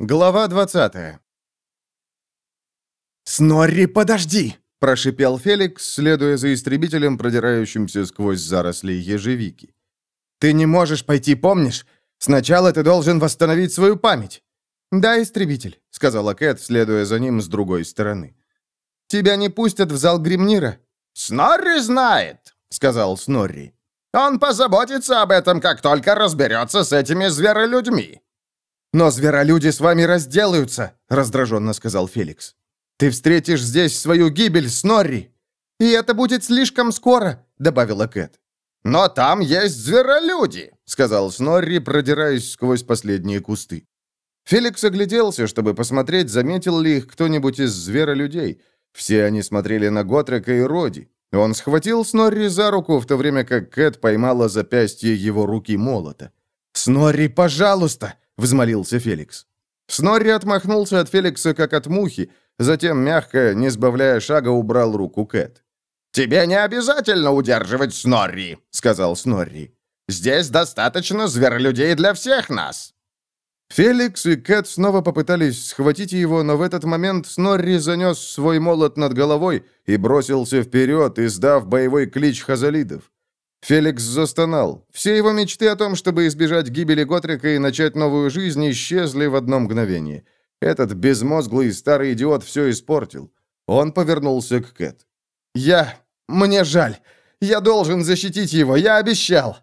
Глава 20 «Снорри, подожди!» – прошипел Феликс, следуя за истребителем, продирающимся сквозь заросли ежевики. «Ты не можешь пойти, помнишь? Сначала ты должен восстановить свою память». «Да, истребитель», — сказала Кэт, следуя за ним с другой стороны. «Тебя не пустят в зал Гримнира». «Снорри знает», — сказал Снорри. «Он позаботится об этом, как только разберется с этими зверолюдьми». «Но зверолюди с вами разделаются», — раздраженно сказал Феликс. «Ты встретишь здесь свою гибель, Снорри!» «И это будет слишком скоро», — добавила Кэт. «Но там есть зверолюди», — сказал Снорри, продираясь сквозь последние кусты. Феликс огляделся, чтобы посмотреть, заметил ли их кто-нибудь из зверолюдей. Все они смотрели на Готрека и Роди. Он схватил Снорри за руку, в то время как Кэт поймала запястье его руки молота. «Снорри, пожалуйста!» — взмолился Феликс. Снорри отмахнулся от Феликса, как от мухи, затем, мягко, не сбавляя шага, убрал руку Кэт. «Тебе не обязательно удерживать Снорри», — сказал Снорри. «Здесь достаточно зверолюдей для всех нас». Феликс и Кэт снова попытались схватить его, но в этот момент Снорри занес свой молот над головой и бросился вперед, издав боевой клич хазалидов. Феликс застонал. Все его мечты о том, чтобы избежать гибели Готрика и начать новую жизнь, исчезли в одно мгновение. Этот безмозглый старый идиот все испортил. Он повернулся к Кэт. «Я... Мне жаль. Я должен защитить его. Я обещал».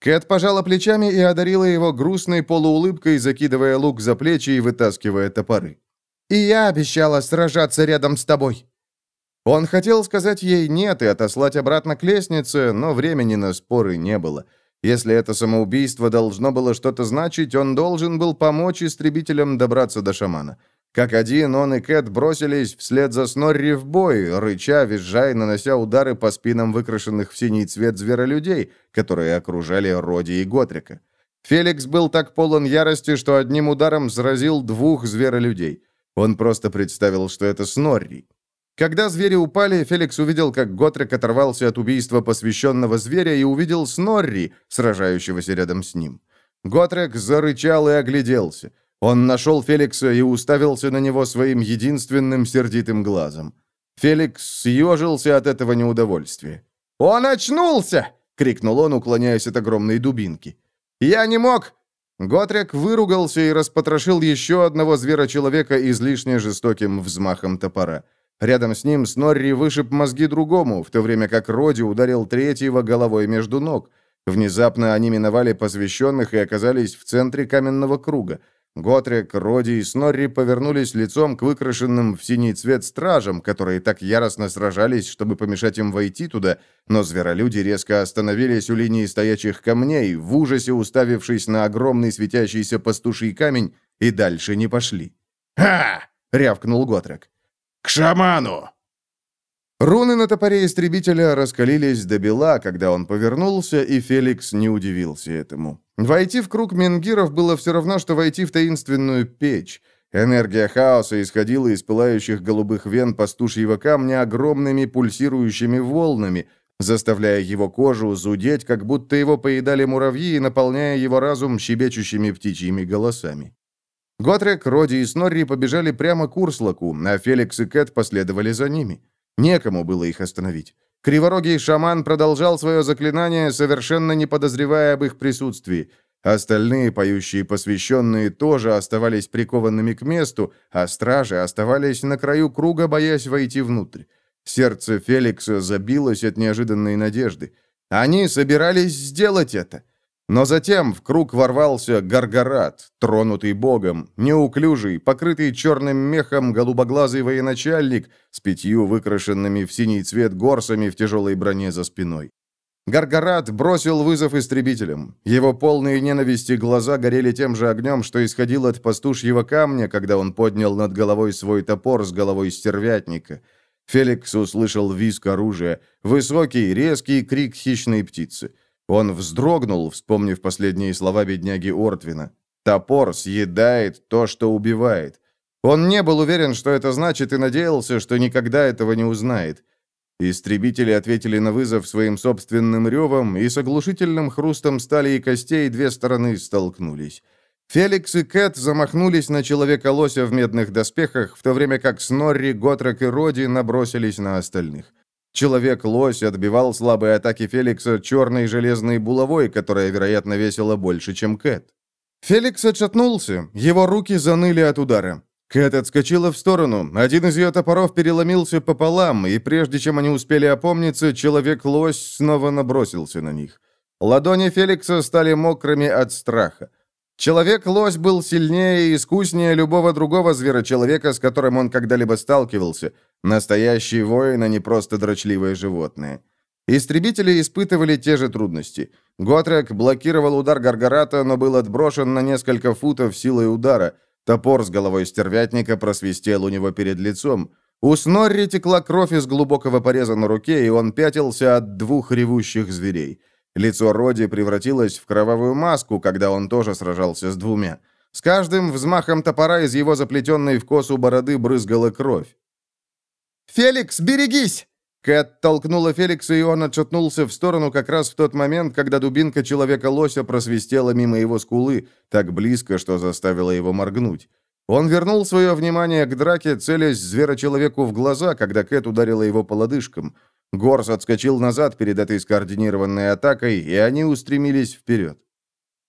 Кэт пожала плечами и одарила его грустной полуулыбкой, закидывая лук за плечи и вытаскивая топоры. «И я обещала сражаться рядом с тобой». Он хотел сказать ей «нет» и отослать обратно к лестнице, но времени на споры не было. Если это самоубийство должно было что-то значить, он должен был помочь истребителям добраться до шамана. Как один, он и Кэт бросились вслед за Снорри в бой, рыча, визжая, нанося удары по спинам выкрашенных в синий цвет зверолюдей, которые окружали Роди и Готрика. Феликс был так полон ярости, что одним ударом сразил двух зверолюдей. Он просто представил, что это Снорри. Когда звери упали, Феликс увидел, как Готрек оторвался от убийства посвященного зверя и увидел Снорри, сражающегося рядом с ним. Готрек зарычал и огляделся. Он нашел Феликса и уставился на него своим единственным сердитым глазом. Феликс съежился от этого неудовольствия. «Он очнулся!» — крикнул он, уклоняясь от огромной дубинки. «Я не мог!» Готрек выругался и распотрошил еще одного зверочеловека излишне жестоким взмахом топора. Рядом с ним Снорри вышиб мозги другому, в то время как Роди ударил третьего головой между ног. Внезапно они миновали посвященных и оказались в центре каменного круга. Готрек, Роди и Снорри повернулись лицом к выкрашенным в синий цвет стражам, которые так яростно сражались, чтобы помешать им войти туда, но зверолюди резко остановились у линии стоячих камней, в ужасе уставившись на огромный светящийся пастуший камень, и дальше не пошли. «Ха!» — рявкнул Готрек. «К шаману!» Руны на топоре истребителя раскалились до бела, когда он повернулся, и Феликс не удивился этому. Войти в круг менгиров было все равно, что войти в таинственную печь. Энергия хаоса исходила из пылающих голубых вен пастушьего камня огромными пульсирующими волнами, заставляя его кожу зудеть, как будто его поедали муравьи, и наполняя его разум щебечущими птичьими голосами. Готрек, Роди и Снорри побежали прямо к Урслаку, а Феликс и Кэт последовали за ними. Некому было их остановить. Криворогий шаман продолжал свое заклинание, совершенно не подозревая об их присутствии. Остальные поющие посвященные тоже оставались прикованными к месту, а стражи оставались на краю круга, боясь войти внутрь. Сердце Феликса забилось от неожиданной надежды. Они собирались сделать это. Но затем в круг ворвался Гаргарат, тронутый богом, неуклюжий, покрытый черным мехом голубоглазый военачальник с пятью выкрашенными в синий цвет горсами в тяжелой броне за спиной. Гаргарат бросил вызов истребителям. Его полные ненависти глаза горели тем же огнем, что исходил от пастушьего камня, когда он поднял над головой свой топор с головой стервятника. Феликс услышал визг оружия, высокий, резкий крик хищной птицы. Он вздрогнул, вспомнив последние слова бедняги Ортвина. «Топор съедает то, что убивает». Он не был уверен, что это значит, и надеялся, что никогда этого не узнает. Истребители ответили на вызов своим собственным ревом, и с оглушительным хрустом стали и костей две стороны столкнулись. Феликс и Кэт замахнулись на человека-лося в медных доспехах, в то время как Снорри, Готрек и Роди набросились на остальных. Человек-лось отбивал слабые атаки Феликса черной железной булавой, которая, вероятно, весила больше, чем Кэт. Феликс отшатнулся, его руки заныли от удара. Кэт отскочила в сторону, один из ее топоров переломился пополам, и прежде чем они успели опомниться, человек-лось снова набросился на них. Ладони Феликса стали мокрыми от страха. Человек-лось был сильнее и искуснее любого другого зверочеловека, с которым он когда-либо сталкивался. Настоящий воин, а не просто дрочливое животное. Истребители испытывали те же трудности. Готрек блокировал удар Гаргарата, но был отброшен на несколько футов силой удара. Топор с головой стервятника просвистел у него перед лицом. У Снорри текла кровь из глубокого пореза на руке, и он пятился от двух ревущих зверей. Лицо Роди превратилось в кровавую маску, когда он тоже сражался с двумя. С каждым взмахом топора из его заплетенной в косу бороды брызгала кровь. «Феликс, берегись!» Кэт толкнула Феликса, и он отшатнулся в сторону как раз в тот момент, когда дубинка человека-лося просвистела мимо его скулы, так близко, что заставила его моргнуть. Он вернул свое внимание к драке, целясь зверочеловеку в глаза, когда Кэт ударила его по лодыжкам. Горс отскочил назад перед этой скоординированной атакой, и они устремились вперед.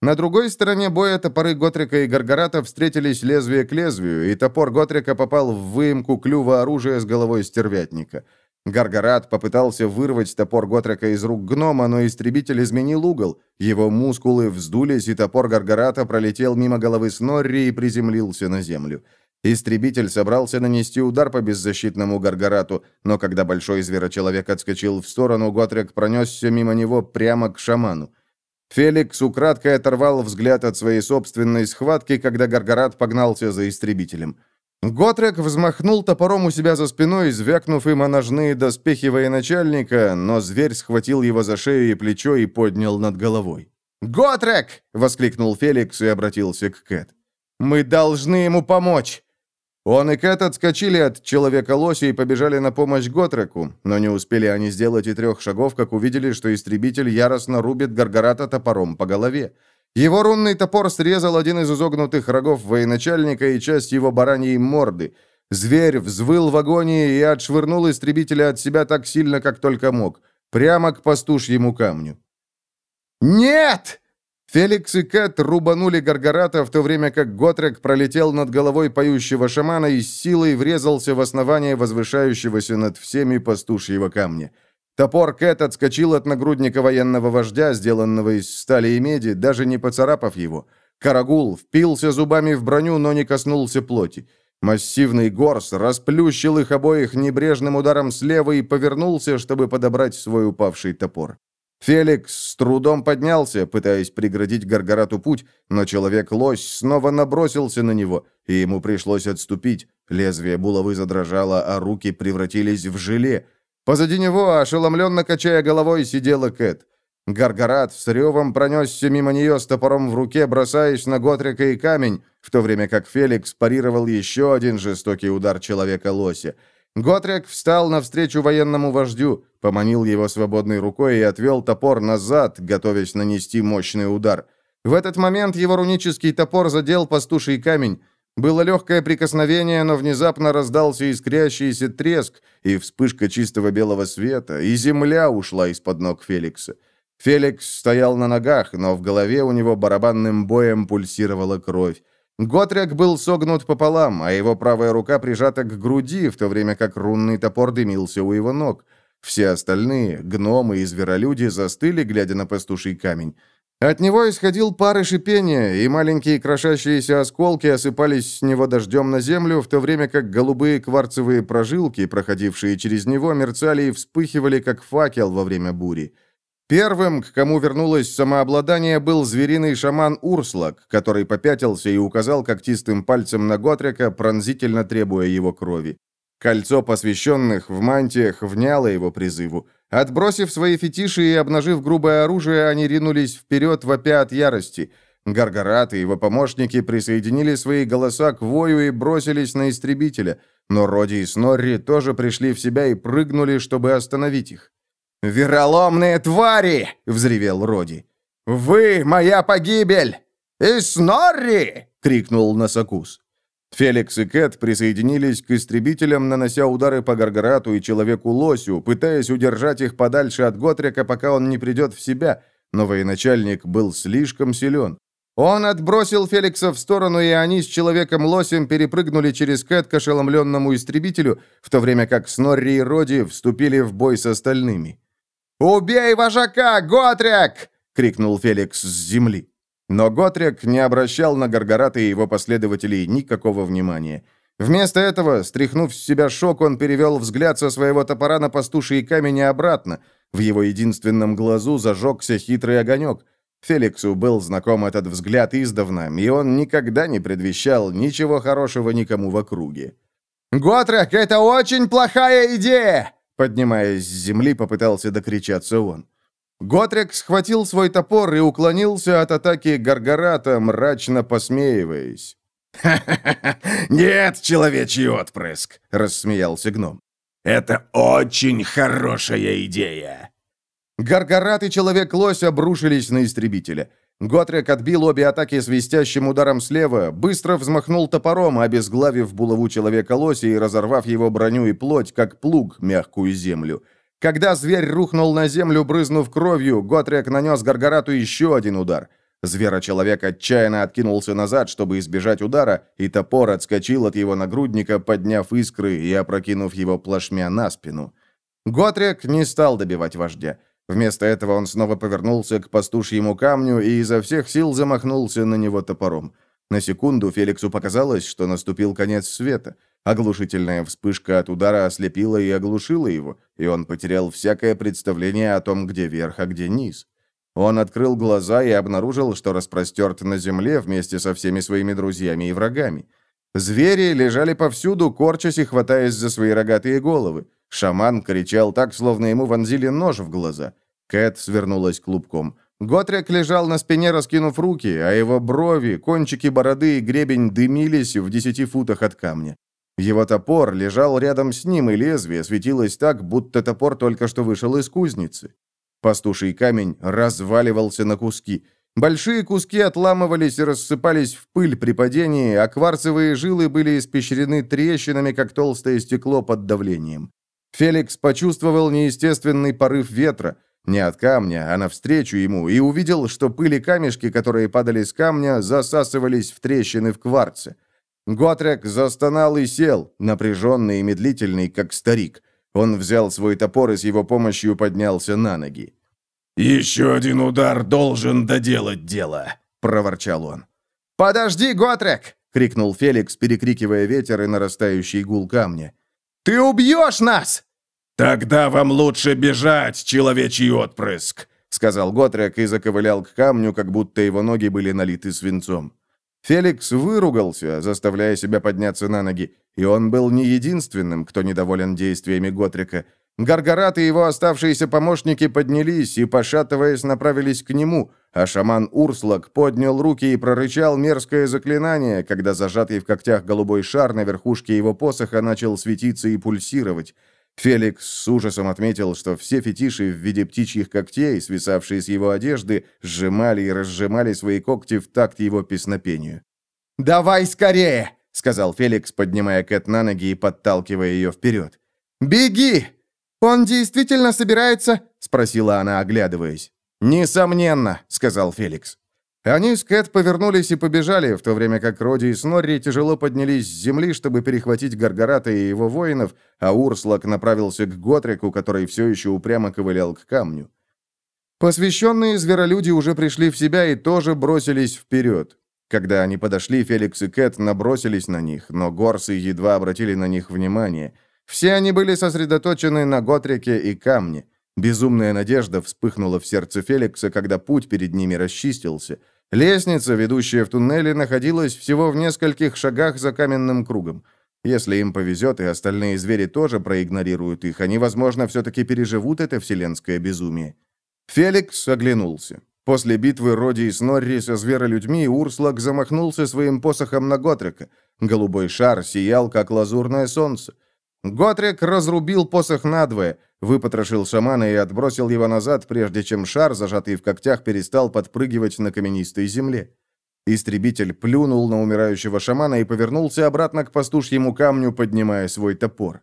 На другой стороне боя топоры Готрика и Гаргарата встретились лезвие к лезвию, и топор Готрика попал в выемку клюва оружия с головой стервятника. Гаргарат попытался вырвать топор Готрика из рук гнома, но истребитель изменил угол. Его мускулы вздулись, и топор Гаргарата пролетел мимо головы Снорри и приземлился на землю. Истребитель собрался нанести удар по беззащитному Гаргарату, но когда большой зверочеловек отскочил в сторону, Готрек пронесся мимо него прямо к шаману. Феликс украдкой оторвал взгляд от своей собственной схватки, когда Гаргарат погнался за истребителем. Готрек взмахнул топором у себя за спиной, звякнув им о ножные доспехи военачальника, но зверь схватил его за шею и плечо и поднял над головой. «Готрек!» — воскликнул Феликс и обратился к Кэт. «Мы должны ему помочь!» Он и Кэт отскочили от Человека-лося и побежали на помощь Готреку, но не успели они сделать и трех шагов, как увидели, что истребитель яростно рубит Гаргарата топором по голове. Его рунный топор срезал один из изогнутых рогов военачальника и часть его бараньей морды. Зверь взвыл в агонии и отшвырнул истребителя от себя так сильно, как только мог, прямо к пастушьему камню. «Нет!» Феликс и Кэт рубанули Гаргарата, в то время как Готрек пролетел над головой поющего шамана и с силой врезался в основание возвышающегося над всеми пастушьего камня. Топор Кэт отскочил от нагрудника военного вождя, сделанного из стали и меди, даже не поцарапав его. Карагул впился зубами в броню, но не коснулся плоти. Массивный горс расплющил их обоих небрежным ударом слева и повернулся, чтобы подобрать свой упавший топор. Феликс с трудом поднялся, пытаясь преградить Гаргарату путь, но человек-лось снова набросился на него, и ему пришлось отступить. Лезвие булавы задрожало, а руки превратились в желе. Позади него, ошеломленно качая головой, сидела Кэт. Гаргарат с ревом пронесся мимо нее с топором в руке, бросаясь на Готрика и камень, в то время как Феликс парировал еще один жестокий удар человека-лося. Готрек встал навстречу военному вождю, поманил его свободной рукой и отвел топор назад, готовясь нанести мощный удар. В этот момент его рунический топор задел пастуший камень. Было легкое прикосновение, но внезапно раздался искрящийся треск и вспышка чистого белого света, и земля ушла из-под ног Феликса. Феликс стоял на ногах, но в голове у него барабанным боем пульсировала кровь. Готряк был согнут пополам, а его правая рука прижата к груди, в то время как рунный топор дымился у его ног. Все остальные, гномы и зверолюди, застыли, глядя на пастуший камень. От него исходил пар и шипение, и маленькие крошащиеся осколки осыпались с него дождем на землю, в то время как голубые кварцевые прожилки, проходившие через него, мерцали и вспыхивали, как факел во время бури. Первым, к кому вернулось самообладание, был звериный шаман Урслак, который попятился и указал когтистым пальцем на Готрика, пронзительно требуя его крови. Кольцо посвященных в мантиях вняло его призыву. Отбросив свои фетиши и обнажив грубое оружие, они ринулись вперед, вопя от ярости. Гаргарат и его помощники присоединили свои голоса к вою и бросились на истребителя, но Роди и Снорри тоже пришли в себя и прыгнули, чтобы остановить их. «Вероломные твари!» — взревел Роди. «Вы — моя погибель!» «И Снорри!» — крикнул Носокус. Феликс и Кэт присоединились к истребителям, нанося удары по Гаргарату и Человеку-Лосю, пытаясь удержать их подальше от Готрика, пока он не придет в себя, но военачальник был слишком силен. Он отбросил Феликса в сторону, и они с Человеком-Лосем перепрыгнули через Кэт к ошеломленному истребителю, в то время как Снорри и Роди вступили в бой с остальными. «Убей вожака, Готрик!» — крикнул Феликс с земли. Но Готрик не обращал на Гаргарата и его последователей никакого внимания. Вместо этого, стряхнув с себя шок, он перевел взгляд со своего топора на пастуший камень обратно. В его единственном глазу зажегся хитрый огонек. Феликсу был знаком этот взгляд издавна, и он никогда не предвещал ничего хорошего никому в округе. «Готрек, это очень плохая идея!» Поднимаясь с земли, попытался докричаться он. Готрек схватил свой топор и уклонился от атаки Гаргарата, мрачно посмеиваясь. «Ха-ха-ха! Нет, человечий отпрыск!» — рассмеялся гном. «Это очень хорошая идея!» Гаргарат и Человек-лось обрушились на истребителя. Готрек отбил обе атаки свистящим ударом слева, быстро взмахнул топором, обезглавив булаву Человека-лося и разорвав его броню и плоть, как плуг, мягкую землю. Когда зверь рухнул на землю, брызнув кровью, Готрек нанес Гаргарату еще один удар. Звера-человек отчаянно откинулся назад, чтобы избежать удара, и топор отскочил от его нагрудника, подняв искры и опрокинув его плашмя на спину. Готрек не стал добивать вождя. Вместо этого он снова повернулся к пастушьему камню и изо всех сил замахнулся на него топором. На секунду Феликсу показалось, что наступил конец света — Оглушительная вспышка от удара ослепила и оглушила его, и он потерял всякое представление о том, где верх, а где низ. Он открыл глаза и обнаружил, что распростерт на земле вместе со всеми своими друзьями и врагами. Звери лежали повсюду, корчась и хватаясь за свои рогатые головы. Шаман кричал так, словно ему вонзили нож в глаза. Кэт свернулась клубком. Готрик лежал на спине, раскинув руки, а его брови, кончики бороды и гребень дымились в десяти футах от камня. Его топор лежал рядом с ним, и лезвие светилось так, будто топор только что вышел из кузницы. Пастуший камень разваливался на куски. Большие куски отламывались и рассыпались в пыль при падении, а кварцевые жилы были испещрены трещинами, как толстое стекло под давлением. Феликс почувствовал неестественный порыв ветра, не от камня, а навстречу ему, и увидел, что пыли камешки, которые падали с камня, засасывались в трещины в кварце. Готрек застонал и сел, напряженный и медлительный, как старик. Он взял свой топор и с его помощью поднялся на ноги. «Еще один удар должен доделать дело», — проворчал он. «Подожди, Готрек!» — крикнул Феликс, перекрикивая ветер и нарастающий гул камня. «Ты убьешь нас!» «Тогда вам лучше бежать, человечий отпрыск!» — сказал Готрек и заковылял к камню, как будто его ноги были налиты свинцом. Феликс выругался, заставляя себя подняться на ноги, и он был не единственным, кто недоволен действиями Готрика. Гаргарат и его оставшиеся помощники поднялись и, пошатываясь, направились к нему, а шаман Урслак поднял руки и прорычал мерзкое заклинание, когда зажатый в когтях голубой шар на верхушке его посоха начал светиться и пульсировать. Феликс с ужасом отметил, что все фетиши в виде птичьих когтей, свисавшие с его одежды, сжимали и разжимали свои когти в такт его песнопению. «Давай скорее!» — сказал Феликс, поднимая Кэт на ноги и подталкивая ее вперед. «Беги!» «Он действительно собирается?» — спросила она, оглядываясь. «Несомненно», — сказал Феликс. Они с Кэт повернулись и побежали, в то время как Роди и Снорри тяжело поднялись с земли, чтобы перехватить Гаргарата и его воинов, а Урслак направился к Готрику, который все еще упрямо ковылял к камню. Посвященные зверолюди уже пришли в себя и тоже бросились вперед. Когда они подошли, Феликс и Кэт набросились на них, но горсы едва обратили на них внимание. Все они были сосредоточены на Готрике и камне. Безумная надежда вспыхнула в сердце Феликса, когда путь перед ними расчистился. Лестница, ведущая в туннеле, находилась всего в нескольких шагах за каменным кругом. Если им повезет, и остальные звери тоже проигнорируют их, они, возможно, все-таки переживут это вселенское безумие. Феликс оглянулся. После битвы Роди и Снорри со зверолюдьми Урслак замахнулся своим посохом на Готрика. Голубой шар сиял, как лазурное солнце. Готрик разрубил посох надвое, выпотрошил шамана и отбросил его назад, прежде чем шар, зажатый в когтях, перестал подпрыгивать на каменистой земле. Истребитель плюнул на умирающего шамана и повернулся обратно к пастушьему камню, поднимая свой топор.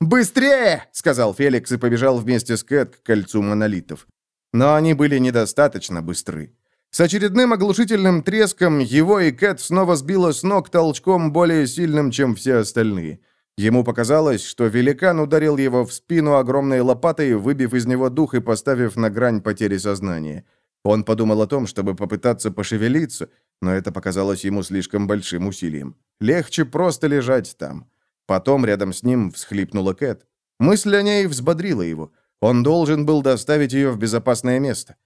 «Быстрее!» — сказал Феликс и побежал вместе с Кэт к кольцу монолитов. Но они были недостаточно быстры. С очередным оглушительным треском его и Кэт снова сбило с ног толчком более сильным, чем все остальные. Ему показалось, что великан ударил его в спину огромной лопатой, выбив из него дух и поставив на грань потери сознания. Он подумал о том, чтобы попытаться пошевелиться, но это показалось ему слишком большим усилием. Легче просто лежать там. Потом рядом с ним всхлипнула Кэт. Мысль о ней взбодрила его. Он должен был доставить ее в безопасное место.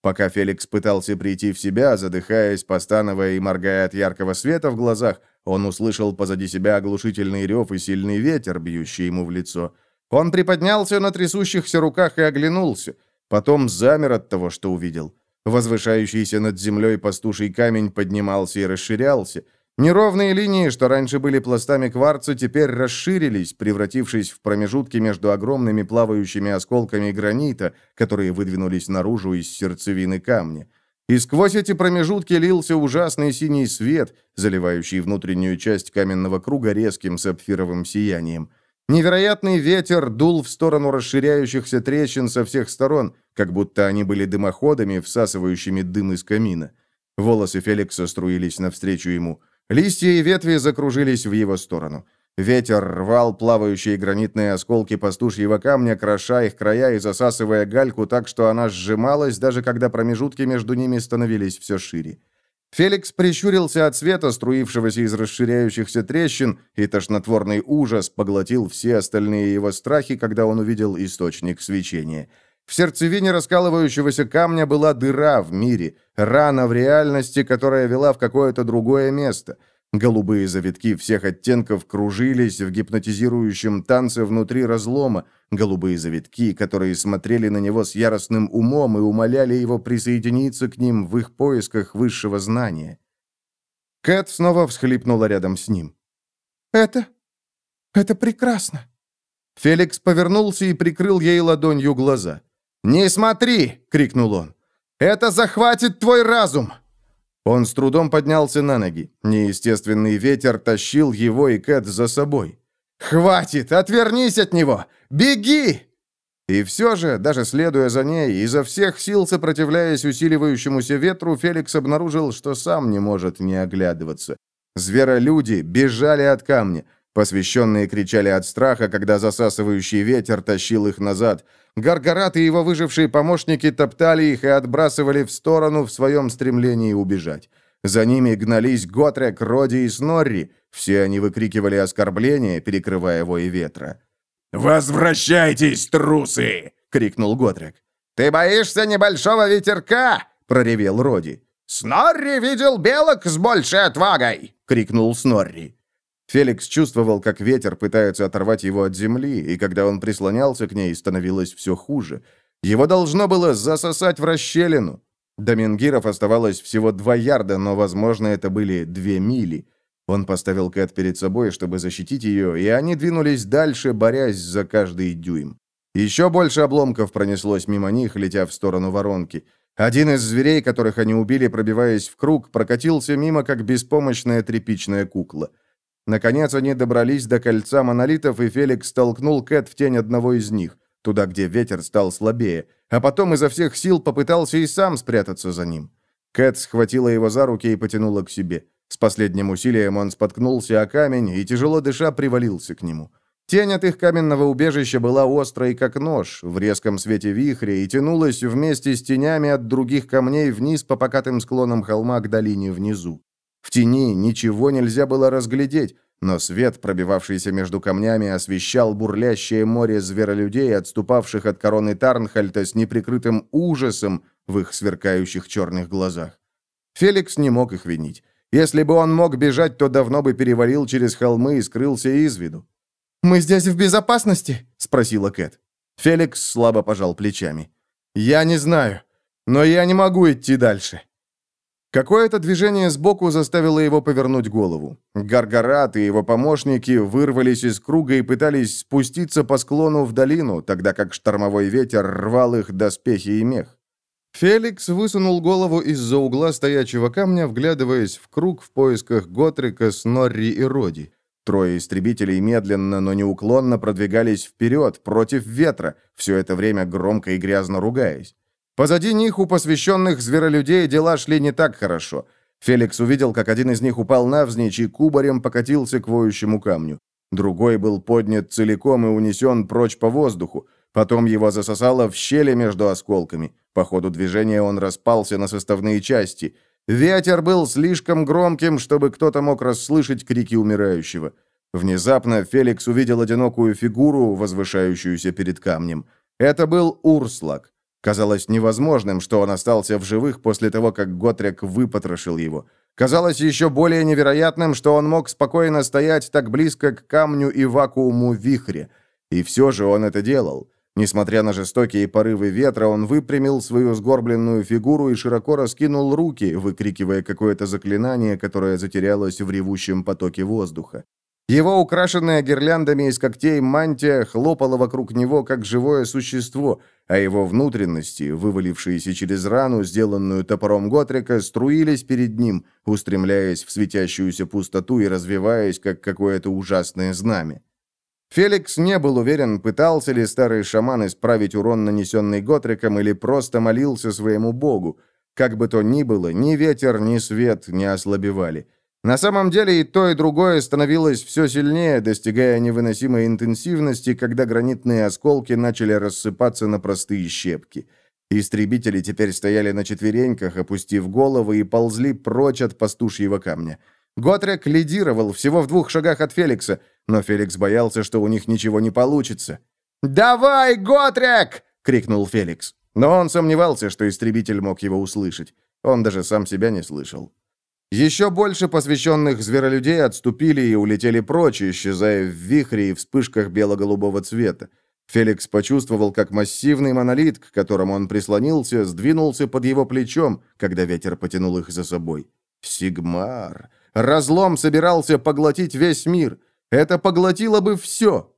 Пока Феликс пытался прийти в себя, задыхаясь, постановая и моргая от яркого света в глазах, он услышал позади себя оглушительный рев и сильный ветер, бьющий ему в лицо. Он приподнялся на трясущихся руках и оглянулся. Потом замер от того, что увидел. Возвышающийся над землей пастуший камень поднимался и расширялся. Неровные линии, что раньше были пластами кварца, теперь расширились, превратившись в промежутки между огромными плавающими осколками гранита, которые выдвинулись наружу из сердцевины камня. И сквозь эти промежутки лился ужасный синий свет, заливающий внутреннюю часть каменного круга резким сапфировым сиянием. Невероятный ветер дул в сторону расширяющихся трещин со всех сторон, как будто они были дымоходами, всасывающими дым из камина. Волосы Феликса струились навстречу ему. Листья и ветви закружились в его сторону. Ветер рвал плавающие гранитные осколки пастушьего камня, кроша их края и засасывая гальку так, что она сжималась, даже когда промежутки между ними становились все шире. Феликс прищурился от света, струившегося из расширяющихся трещин, и тошнотворный ужас поглотил все остальные его страхи, когда он увидел источник свечения – в сердцевине раскалывающегося камня была дыра в мире, рана в реальности, которая вела в какое-то другое место. Голубые завитки всех оттенков кружились в гипнотизирующем танце внутри разлома, голубые завитки, которые смотрели на него с яростным умом и умоляли его присоединиться к ним в их поисках высшего знания. Кэт снова всхлипнула рядом с ним. «Это... это прекрасно!» Феликс повернулся и прикрыл ей ладонью глаза. «Не смотри!» — крикнул он. «Это захватит твой разум!» Он с трудом поднялся на ноги. Неестественный ветер тащил его и Кэт за собой. «Хватит! Отвернись от него! Беги!» И все же, даже следуя за ней, изо всех сил сопротивляясь усиливающемуся ветру, Феликс обнаружил, что сам не может не оглядываться. Зверолюди бежали от камня. Посвященные кричали от страха, когда засасывающий ветер тащил их назад. Гаргарат и его выжившие помощники топтали их и отбрасывали в сторону в своем стремлении убежать. За ними гнались Готрек, Роди и Снорри. Все они выкрикивали оскорбления, перекрывая вой ветра. «Возвращайтесь, трусы!» — крикнул Готрек. «Ты боишься небольшого ветерка?» — проревел Роди. «Снорри видел белок с большей отвагой!» — крикнул Снорри. Феликс чувствовал, как ветер пытается оторвать его от земли, и когда он прислонялся к ней, становилось все хуже. Его должно было засосать в расщелину. До Менгиров оставалось всего два ярда, но, возможно, это были две мили. Он поставил Кэт перед собой, чтобы защитить ее, и они двинулись дальше, борясь за каждый дюйм. Еще больше обломков пронеслось мимо них, летя в сторону воронки. Один из зверей, которых они убили, пробиваясь в круг, прокатился мимо, как беспомощная тряпичная кукла. Наконец они добрались до кольца монолитов, и Феликс толкнул Кэт в тень одного из них, туда, где ветер стал слабее, а потом изо всех сил попытался и сам спрятаться за ним. Кэт схватила его за руки и потянула к себе. С последним усилием он споткнулся о камень и, тяжело дыша, привалился к нему. Тень от их каменного убежища была острой, как нож, в резком свете вихря, и тянулась вместе с тенями от других камней вниз по покатым склонам холма к долине внизу. В тени ничего нельзя было разглядеть, но свет, пробивавшийся между камнями, освещал бурлящее море зверолюдей, отступавших от короны Тарнхальта с неприкрытым ужасом в их сверкающих черных глазах. Феликс не мог их винить. Если бы он мог бежать, то давно бы перевалил через холмы и скрылся из виду. «Мы здесь в безопасности?» — спросила Кэт. Феликс слабо пожал плечами. «Я не знаю, но я не могу идти дальше. Какое-то движение сбоку заставило его повернуть голову. Гаргарат и его помощники вырвались из круга и пытались спуститься по склону в долину, тогда как штормовой ветер рвал их доспехи и мех. Феликс высунул голову из-за угла стоячего камня, вглядываясь в круг в поисках Готрика, Снорри и Роди. Трое истребителей медленно, но неуклонно продвигались вперед, против ветра, все это время громко и грязно ругаясь. Позади них у посвященных зверолюдей дела шли не так хорошо. Феликс увидел, как один из них упал навзничь и кубарем покатился к воющему камню. Другой был поднят целиком и унесен прочь по воздуху. Потом его засосало в щели между осколками. По ходу движения он распался на составные части. Ветер был слишком громким, чтобы кто-то мог расслышать крики умирающего. Внезапно Феликс увидел одинокую фигуру, возвышающуюся перед камнем. Это был Урслак. Казалось невозможным, что он остался в живых после того, как Готрек выпотрошил его. Казалось еще более невероятным, что он мог спокойно стоять так близко к камню и вакууму вихря. И все же он это делал. Несмотря на жестокие порывы ветра, он выпрямил свою сгорбленную фигуру и широко раскинул руки, выкрикивая какое-то заклинание, которое затерялось в ревущем потоке воздуха. Его украшенная гирляндами из когтей мантия хлопала вокруг него, как живое существо, а его внутренности, вывалившиеся через рану, сделанную топором Готрика, струились перед ним, устремляясь в светящуюся пустоту и развиваясь, как какое-то ужасное знамя. Феликс не был уверен, пытался ли старый шаман исправить урон, нанесенный Готриком, или просто молился своему богу. Как бы то ни было, ни ветер, ни свет не ослабевали. На самом деле и то, и другое становилось все сильнее, достигая невыносимой интенсивности, когда гранитные осколки начали рассыпаться на простые щепки. Истребители теперь стояли на четвереньках, опустив головы, и ползли прочь от пастушьего камня. Готрек лидировал всего в двух шагах от Феликса, но Феликс боялся, что у них ничего не получится. «Давай, Готрек!» — крикнул Феликс. Но он сомневался, что истребитель мог его услышать. Он даже сам себя не слышал. Еще больше посвященных зверолюдей отступили и улетели прочь, исчезая в вихре и вспышках бело-голубого цвета. Феликс почувствовал, как массивный монолит, к которому он прислонился, сдвинулся под его плечом, когда ветер потянул их за собой. Сигмар. Разлом собирался поглотить весь мир. Это поглотило бы все.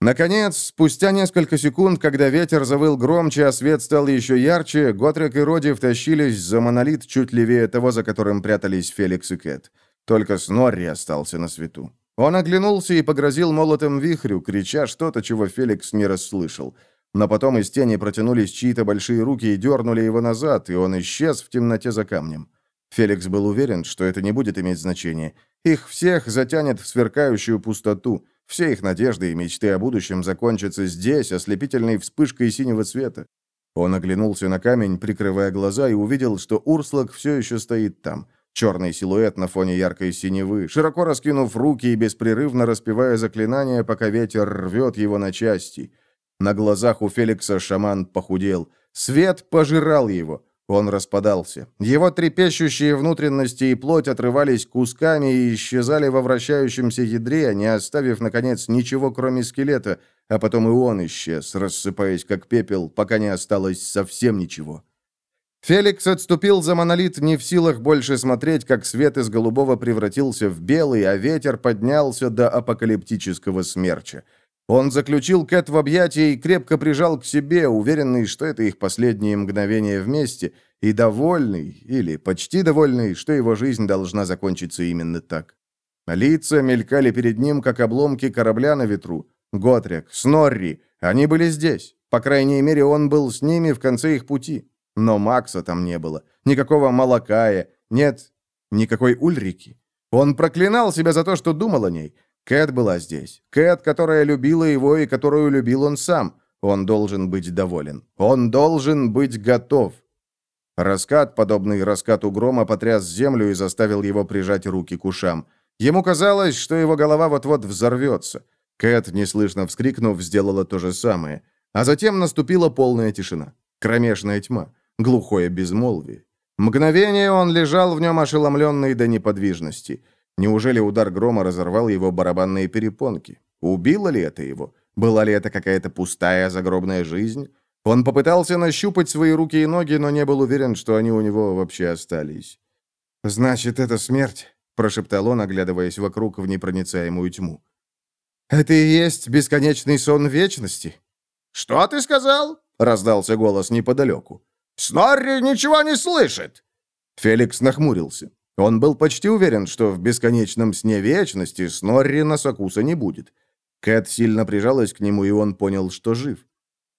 Наконец, спустя несколько секунд, когда ветер завыл громче, а свет стал еще ярче, Готрек и Роди втащились за монолит чуть левее того, за которым прятались Феликс и Кэт. Только Снорри остался на свету. Он оглянулся и погрозил молотом вихрю, крича что-то, чего Феликс не расслышал. Но потом из тени протянулись чьи-то большие руки и дернули его назад, и он исчез в темноте за камнем. Феликс был уверен, что это не будет иметь значения. Их всех затянет в сверкающую пустоту. Все их надежды и мечты о будущем закончатся здесь, ослепительной вспышкой синего цвета. Он оглянулся на камень, прикрывая глаза, и увидел, что Урслок все еще стоит там. Черный силуэт на фоне яркой синевы, широко раскинув руки и беспрерывно распевая заклинания, пока ветер рвет его на части. На глазах у Феликса шаман похудел. Свет пожирал его. Он распадался. Его трепещущие внутренности и плоть отрывались кусками и исчезали во вращающемся ядре, не оставив, наконец, ничего, кроме скелета, а потом и он исчез, рассыпаясь как пепел, пока не осталось совсем ничего. Феликс отступил за монолит, не в силах больше смотреть, как свет из голубого превратился в белый, а ветер поднялся до апокалиптического смерча. Он заключил Кэт в объятия и крепко прижал к себе, уверенный, что это их последние мгновения вместе, и довольный, или почти довольный, что его жизнь должна закончиться именно так. Лица мелькали перед ним, как обломки корабля на ветру. Готрик, Снорри, они были здесь. По крайней мере, он был с ними в конце их пути. Но Макса там не было. Никакого Малакая. Нет, никакой Ульрики. Он проклинал себя за то, что думал о ней. Кэт была здесь. Кэт, которая любила его и которую любил он сам. Он должен быть доволен. Он должен быть готов. Раскат, подобный раскату грома, потряс землю и заставил его прижать руки к ушам. Ему казалось, что его голова вот-вот взорвется. Кэт, неслышно вскрикнув, сделала то же самое. А затем наступила полная тишина. Кромешная тьма. Глухое безмолвие. Мгновение он лежал в нем ошеломленный до неподвижности. Неужели удар грома разорвал его барабанные перепонки? Убило ли это его? Была ли это какая-то пустая загробная жизнь? Он попытался нащупать свои руки и ноги, но не был уверен, что они у него вообще остались. «Значит, это смерть», — прошептал он, оглядываясь вокруг в непроницаемую тьму. «Это и есть бесконечный сон вечности?» «Что ты сказал?» — раздался голос неподалеку. Снорри ничего не слышит!» Феликс нахмурился. Он был почти уверен, что в бесконечном сне вечности Снорри Носокуса не будет. Кэт сильно прижалась к нему, и он понял, что жив.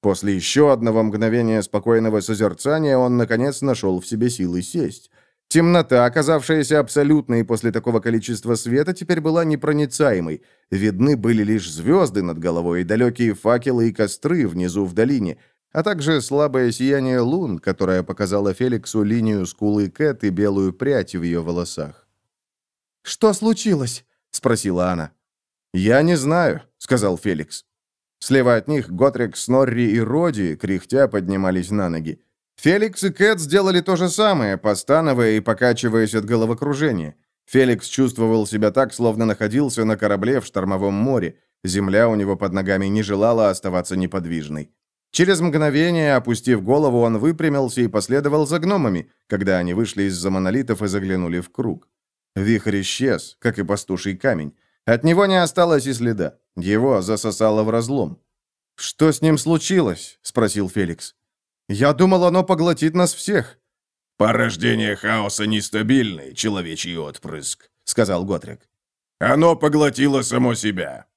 После еще одного мгновения спокойного созерцания он, наконец, нашел в себе силы сесть. Темнота, оказавшаяся абсолютной после такого количества света, теперь была непроницаемой. Видны были лишь звезды над головой, далекие факелы и костры внизу в долине, а также слабое сияние лун, которое показало Феликсу линию скулы Кэт и белую прядь в ее волосах. «Что случилось?» — спросила она. «Я не знаю», — сказал Феликс. Слева от них Готрик, Снорри и Роди, кряхтя, поднимались на ноги. Феликс и Кэт сделали то же самое, постановая и покачиваясь от головокружения. Феликс чувствовал себя так, словно находился на корабле в штормовом море. Земля у него под ногами не желала оставаться неподвижной. Через мгновение, опустив голову, он выпрямился и последовал за гномами, когда они вышли из-за монолитов и заглянули в круг. Вихрь исчез, как и пастуший камень. От него не осталось и следа. Его засосало в разлом. «Что с ним случилось?» — спросил Феликс. Я думал, оно поглотит нас всех». «Порождение хаоса нестабильный, человечий отпрыск», — сказал Готрик. «Оно поглотило само себя».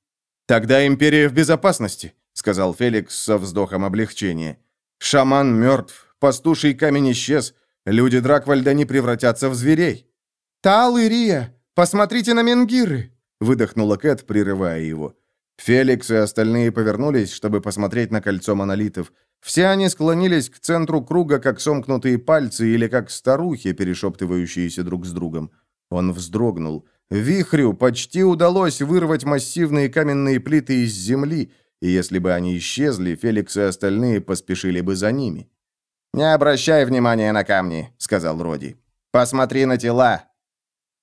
«Тогда империя в безопасности», — сказал Феликс со вздохом облегчения. «Шаман мертв, пастуший камень исчез, люди Драквальда не превратятся в зверей». «Тал посмотрите на Менгиры», — выдохнула Кэт, прерывая его. Феликс и остальные повернулись, чтобы посмотреть на кольцо монолитов. Все они склонились к центру круга, как сомкнутые пальцы или как старухи, перешептывающиеся друг с другом. Он вздрогнул. Вихрю почти удалось вырвать массивные каменные плиты из земли, и если бы они исчезли, Феликс и остальные поспешили бы за ними. «Не обращай внимания на камни», — сказал Роди. «Посмотри на тела».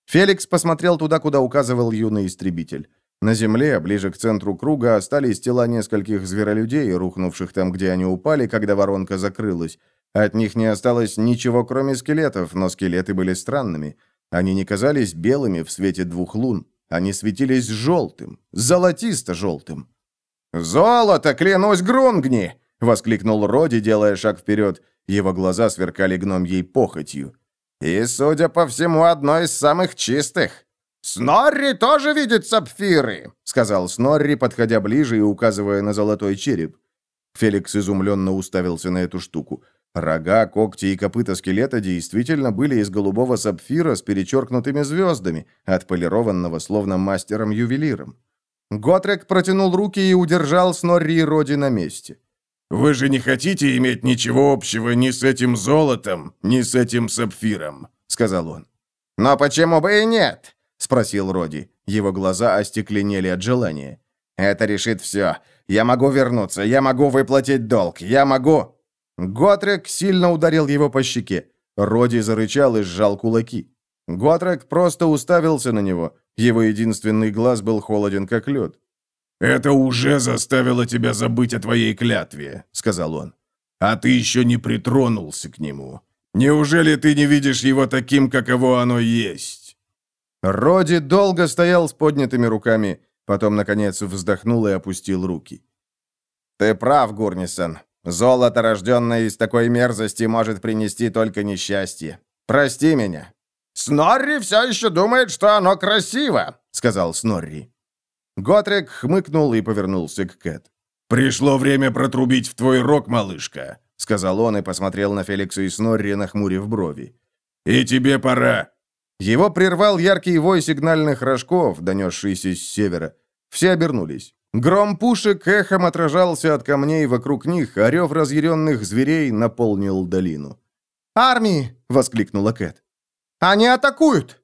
Феликс посмотрел туда, куда указывал юный истребитель. На земле, ближе к центру круга, остались тела нескольких зверолюдей, рухнувших там, где они упали, когда воронка закрылась. От них не осталось ничего, кроме скелетов, но скелеты были странными. Они не казались белыми в свете двух лун. Они светились желтым, золотисто-желтым. «Золото, клянусь, Грунгни!» — воскликнул Роди, делая шаг вперед. Его глаза сверкали гномьей похотью. «И, судя по всему, одно из самых чистых. «Снорри тоже видит сапфиры», — сказал Снорри, подходя ближе и указывая на золотой череп. Феликс изумленно уставился на эту штуку. Рога, когти и копыта скелета действительно были из голубого сапфира с перечеркнутыми звездами, отполированного словно мастером-ювелиром. Готрек протянул руки и удержал Снорри и Роди на месте. «Вы же не хотите иметь ничего общего ни с этим золотом, ни с этим сапфиром», — сказал он. «Но почему бы и нет? — спросил Роди. Его глаза остекленели от желания. «Это решит все. Я могу вернуться, я могу выплатить долг, я могу...» Готрек сильно ударил его по щеке. Роди зарычал и сжал кулаки. Готрек просто уставился на него. Его единственный глаз был холоден, как лед. «Это уже заставило тебя забыть о твоей клятве», — сказал он. «А ты еще не притронулся к нему. Неужели ты не видишь его таким, каково оно есть?» Роди долго стоял с поднятыми руками, потом, наконец, вздохнул и опустил руки. «Ты прав, Гурнисон. Золото, рожденное из такой мерзости, может принести только несчастье. Прости меня». «Снорри все еще думает, что оно красиво», — сказал Снорри. Готрек хмыкнул и повернулся к Кэт. «Пришло время протрубить в твой рог, малышка», — сказал он и посмотрел на Феликса и Снорри, нахмурив брови. «И тебе пора. Его прервал яркий вой сигнальных рожков, донесшийся с севера. Все обернулись. Гром пушек эхом отражался от камней вокруг них, а рев разъяренных зверей наполнил долину. «Армии!» — воскликнула Кэт. «Они атакуют!»